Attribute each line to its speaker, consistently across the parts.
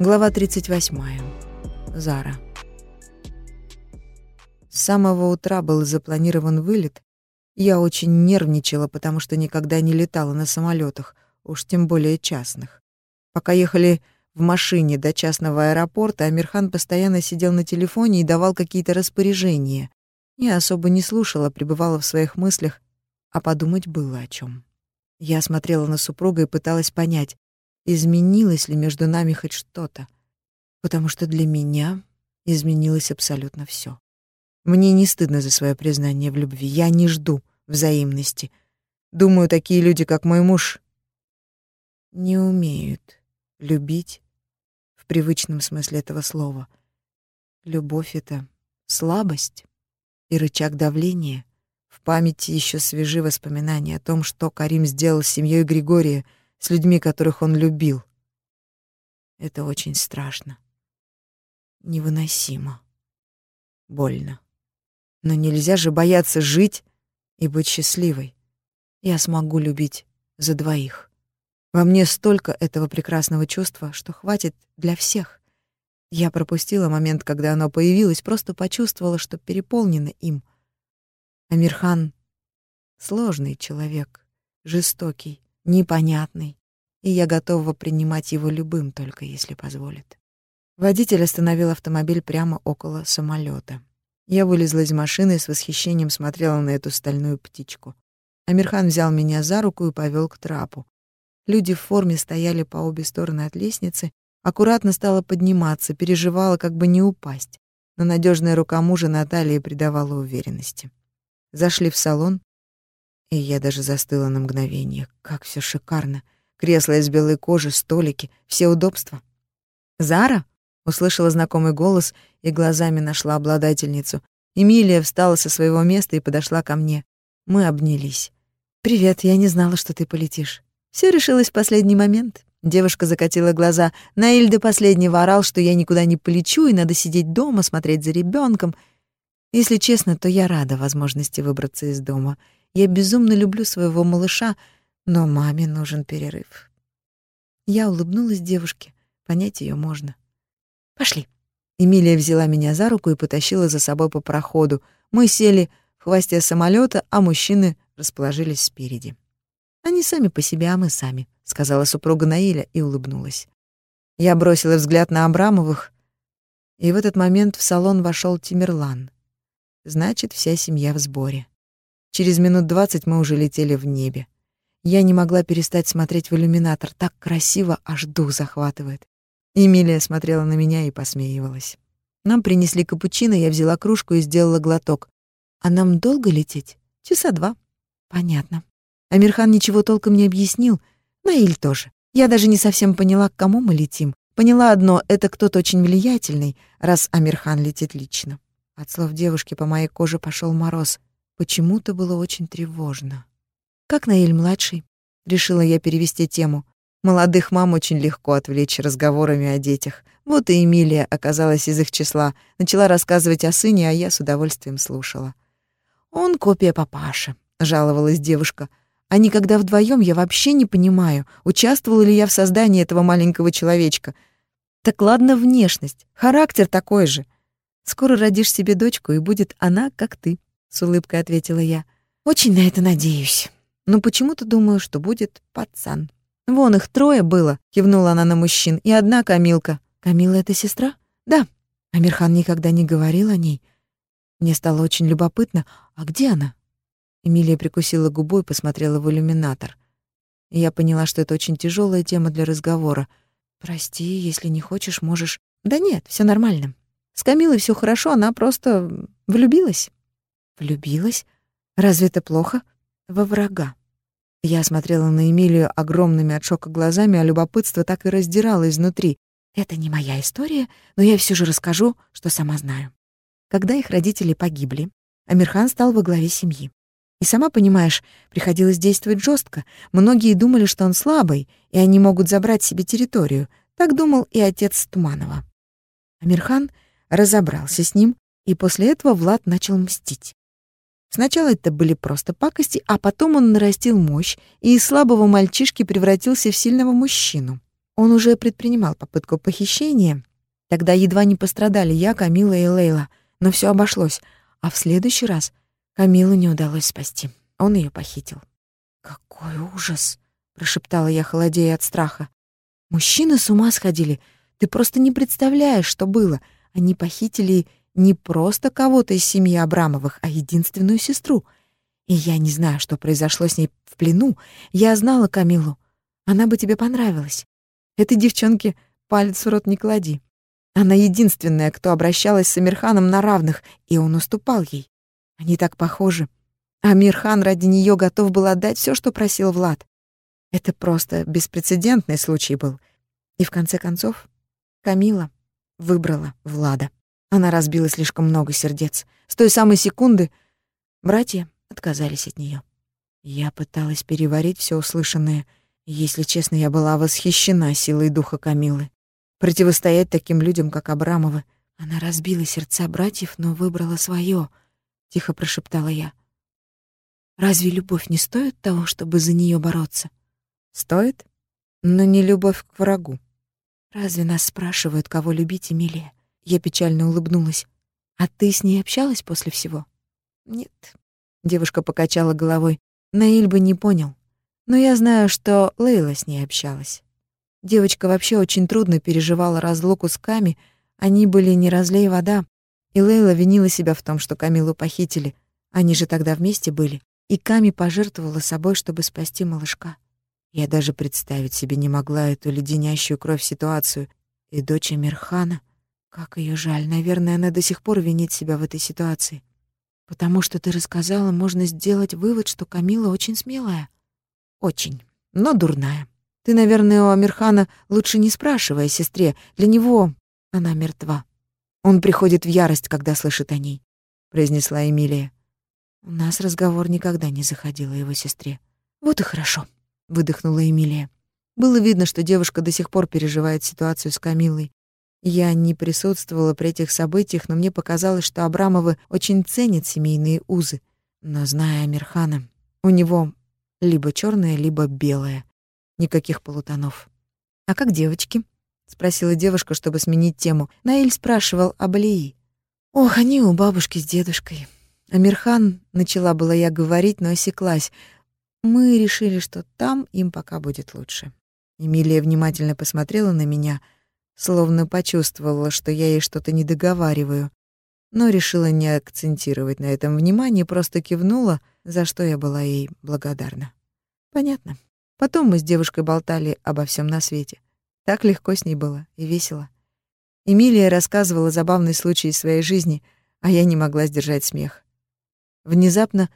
Speaker 1: Глава 38. Зара. С самого утра был запланирован вылет. Я очень нервничала, потому что никогда не летала на самолетах, уж тем более частных. Пока ехали в машине до частного аэропорта, Амирхан постоянно сидел на телефоне и давал какие-то распоряжения. Я особо не слушала, пребывала в своих мыслях, а подумать было о чем. Я смотрела на супруга и пыталась понять, изменилось ли между нами хоть что-то, потому что для меня изменилось абсолютно все. Мне не стыдно за свое признание в любви, я не жду взаимности. Думаю, такие люди, как мой муж, не умеют любить в привычном смысле этого слова. Любовь — это слабость и рычаг давления. В памяти еще свежи воспоминания о том, что Карим сделал с семьей Григория — с людьми, которых он любил. Это очень страшно. Невыносимо. Больно. Но нельзя же бояться жить и быть счастливой. Я смогу любить за двоих. Во мне столько этого прекрасного чувства, что хватит для всех. Я пропустила момент, когда оно появилось, просто почувствовала, что переполнена им. Амирхан — сложный человек, жестокий, непонятный, и я готова принимать его любым, только если позволит. Водитель остановил автомобиль прямо около самолета. Я вылезла из машины и с восхищением смотрела на эту стальную птичку. Амирхан взял меня за руку и повел к трапу. Люди в форме стояли по обе стороны от лестницы, аккуратно стала подниматься, переживала, как бы не упасть. Но надежная рука мужа Натальи придавала уверенности. Зашли в салон, и я даже застыла на мгновение. Как все шикарно. Кресло из белой кожи, столики, все удобства. «Зара?» — услышала знакомый голос и глазами нашла обладательницу. Эмилия встала со своего места и подошла ко мне. Мы обнялись. «Привет, я не знала, что ты полетишь». Все решилось в последний момент. Девушка закатила глаза. Наиль до последнего орал, что я никуда не полечу и надо сидеть дома, смотреть за ребенком. Если честно, то я рада возможности выбраться из дома. Я безумно люблю своего малыша, но маме нужен перерыв. Я улыбнулась девушке. Понять ее можно. Пошли. Эмилия взяла меня за руку и потащила за собой по проходу. Мы сели в хвосте самолета, а мужчины расположились спереди. Они сами по себе, а мы сами, сказала супруга Наиля и улыбнулась. Я бросила взгляд на Абрамовых, и в этот момент в салон вошел Тимирлан. Значит, вся семья в сборе. Через минут двадцать мы уже летели в небе. Я не могла перестать смотреть в иллюминатор. Так красиво, аж дух захватывает. Эмилия смотрела на меня и посмеивалась. Нам принесли капучино, я взяла кружку и сделала глоток. А нам долго лететь? Часа два. Понятно. Амирхан ничего толком не объяснил. Наиль тоже. Я даже не совсем поняла, к кому мы летим. Поняла одно — это кто-то очень влиятельный, раз Амирхан летит лично. От слов девушки по моей коже пошел мороз. Почему-то было очень тревожно. «Как Наиль-младший?» — решила я перевести тему. Молодых мам очень легко отвлечь разговорами о детях. Вот и Эмилия оказалась из их числа, начала рассказывать о сыне, а я с удовольствием слушала. «Он копия папаши», — жаловалась девушка. «А никогда вдвоем я вообще не понимаю, участвовала ли я в создании этого маленького человечка. Так ладно внешность, характер такой же. Скоро родишь себе дочку, и будет она, как ты», — с улыбкой ответила я. «Очень на это надеюсь» но почему-то думаю, что будет пацан. Вон их трое было, кивнула она на мужчин, и одна Камилка. Камила это сестра? Да. Амирхан никогда не говорил о ней. Мне стало очень любопытно, а где она? Эмилия прикусила губу и посмотрела в иллюминатор. И я поняла, что это очень тяжелая тема для разговора. Прости, если не хочешь, можешь. Да нет, все нормально. С Камилой все хорошо, она просто влюбилась. Влюбилась? Разве это плохо? Во врага. Я смотрела на Эмилию огромными от шока глазами, а любопытство так и раздирало изнутри. Это не моя история, но я все же расскажу, что сама знаю. Когда их родители погибли, Амирхан стал во главе семьи. И сама понимаешь, приходилось действовать жестко. Многие думали, что он слабый, и они могут забрать себе территорию. Так думал и отец Туманова. Амирхан разобрался с ним, и после этого Влад начал мстить. Сначала это были просто пакости, а потом он нарастил мощь и из слабого мальчишки превратился в сильного мужчину. Он уже предпринимал попытку похищения. Тогда едва не пострадали я, Камила и Лейла. Но все обошлось. А в следующий раз Камилу не удалось спасти. Он ее похитил. «Какой ужас!» — прошептала я, холодея от страха. «Мужчины с ума сходили. Ты просто не представляешь, что было. Они похитили не просто кого-то из семьи Абрамовых, а единственную сестру. И я не знаю, что произошло с ней в плену. Я знала Камилу. Она бы тебе понравилась. Этой девчонке палец в рот не клади. Она единственная, кто обращалась с Амирханом на равных, и он уступал ей. Они так похожи. Амирхан ради нее готов был отдать все, что просил Влад. Это просто беспрецедентный случай был. И в конце концов Камила выбрала Влада. Она разбила слишком много сердец. С той самой секунды братья отказались от нее. Я пыталась переварить все услышанное. Если честно, я была восхищена силой духа Камилы. Противостоять таким людям, как Абрамовы. Она разбила сердца братьев, но выбрала свое. тихо прошептала я. Разве любовь не стоит того, чтобы за нее бороться? Стоит, но не любовь к врагу. Разве нас спрашивают, кого любить, Эмилия? Я печально улыбнулась. А ты с ней общалась после всего? Нет. Девушка покачала головой. Наиль бы не понял. Но я знаю, что Лейла с ней общалась. Девочка вообще очень трудно переживала разлуку с Ками, они были не разлей вода. И Лейла винила себя в том, что Камилу похитили. Они же тогда вместе были. И Ками пожертвовала собой, чтобы спасти малышка. Я даже представить себе не могла эту леденящую кровь ситуацию. И дочь Мирхана, как ее жаль, наверное, она до сих пор винит себя в этой ситуации. Потому что ты рассказала, можно сделать вывод, что Камила очень смелая. Очень, но дурная. Ты, наверное, у Амирхана лучше не спрашивай о сестре. Для него она мертва. Он приходит в ярость, когда слышит о ней, произнесла Эмилия. У нас разговор никогда не заходил о его сестре. Вот и хорошо выдохнула Эмилия. Было видно, что девушка до сих пор переживает ситуацию с Камилой. Я не присутствовала при этих событиях, но мне показалось, что Абрамовы очень ценят семейные узы. Но зная Амирхана, у него либо черное, либо белое. Никаких полутонов. «А как девочки?» — спросила девушка, чтобы сменить тему. Наиль спрашивал об Алии. «Ох, они у бабушки с дедушкой». Амирхан, начала была я говорить, но осеклась. Мы решили, что там им пока будет лучше. Эмилия внимательно посмотрела на меня, словно почувствовала, что я ей что-то не договариваю, но решила не акцентировать на этом внимание, просто кивнула, за что я была ей благодарна. Понятно. Потом мы с девушкой болтали обо всем на свете. Так легко с ней было и весело. Эмилия рассказывала забавный случай из своей жизни, а я не могла сдержать смех. Внезапно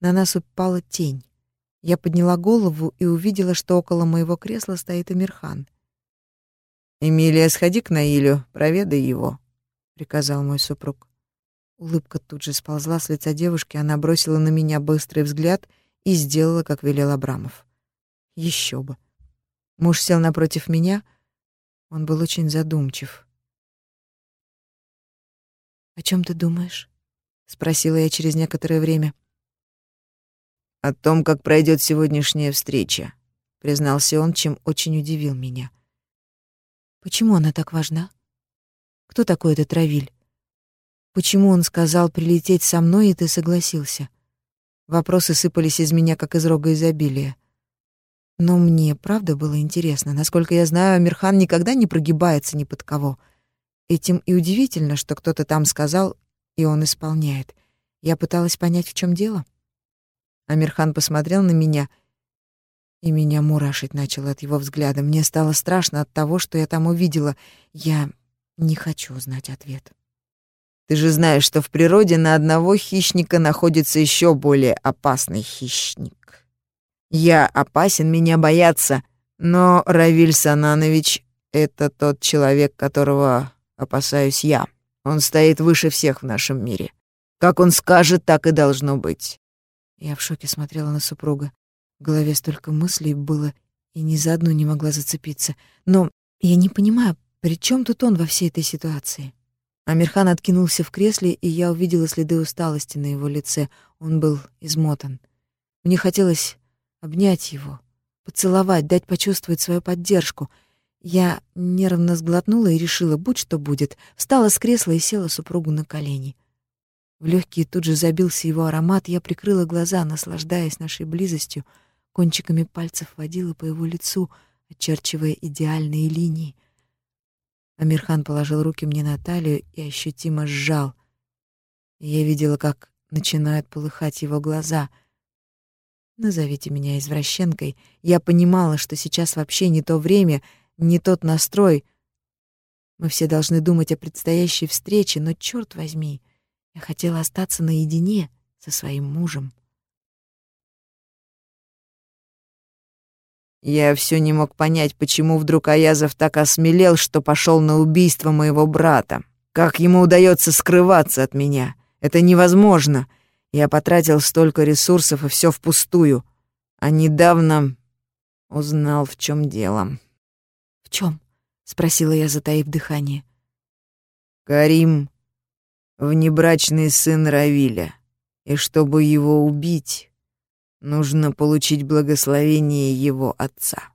Speaker 1: на нас упала тень. Я подняла голову и увидела, что около моего кресла стоит Амирхан. «Эмилия, сходи к Наилю, проведай его», — приказал мой супруг. Улыбка тут же сползла с лица девушки, она бросила на меня быстрый взгляд и сделала, как велел Абрамов. Еще бы. Муж сел напротив меня, он был очень задумчив. «О чем ты думаешь?» — спросила я через некоторое время. «О том, как пройдет сегодняшняя встреча», — признался он, чем очень удивил меня. «Почему она так важна? Кто такой этот Равиль? Почему он сказал прилететь со мной, и ты согласился?» Вопросы сыпались из меня, как из рога изобилия. Но мне, правда, было интересно. Насколько я знаю, Амирхан никогда не прогибается ни под кого. Этим и удивительно, что кто-то там сказал, и он исполняет. Я пыталась понять, в чем дело. Амирхан посмотрел на меня, и меня мурашить начало от его взгляда. Мне стало страшно от того, что я там увидела. Я не хочу знать ответ. Ты же знаешь, что в природе на одного хищника находится еще более опасный хищник. Я опасен, меня боятся, но Равиль Сананович — это тот человек, которого опасаюсь я. Он стоит выше всех в нашем мире. Как он скажет, так и должно быть. Я в шоке смотрела на супруга. В голове столько мыслей было, и ни за одну не могла зацепиться. Но я не понимаю, при чем тут он во всей этой ситуации? Амирхан откинулся в кресле, и я увидела следы усталости на его лице. Он был измотан. Мне хотелось обнять его, поцеловать, дать почувствовать свою поддержку. Я нервно сглотнула и решила, будь что будет, встала с кресла и села супругу на колени. В легкие тут же забился его аромат, я прикрыла глаза, наслаждаясь нашей близостью, кончиками пальцев водила по его лицу, очерчивая идеальные линии. Амирхан положил руки мне на талию и ощутимо сжал. я видела, как начинают полыхать его глаза. Назовите меня извращенкой. Я понимала, что сейчас вообще не то время, не тот настрой. Мы все должны думать о предстоящей встрече, но черт возьми, я хотела остаться наедине со своим мужем.
Speaker 2: Я все не мог понять, почему вдруг Аязов так осмелел, что пошел на убийство моего брата. Как ему удается скрываться от меня? Это невозможно. Я потратил столько ресурсов, и все впустую. А недавно узнал, в чем дело.
Speaker 1: «В чем? спросила я, затаив дыхание.
Speaker 2: «Карим внебрачный сын Равиля, и чтобы его убить, нужно получить благословение его отца.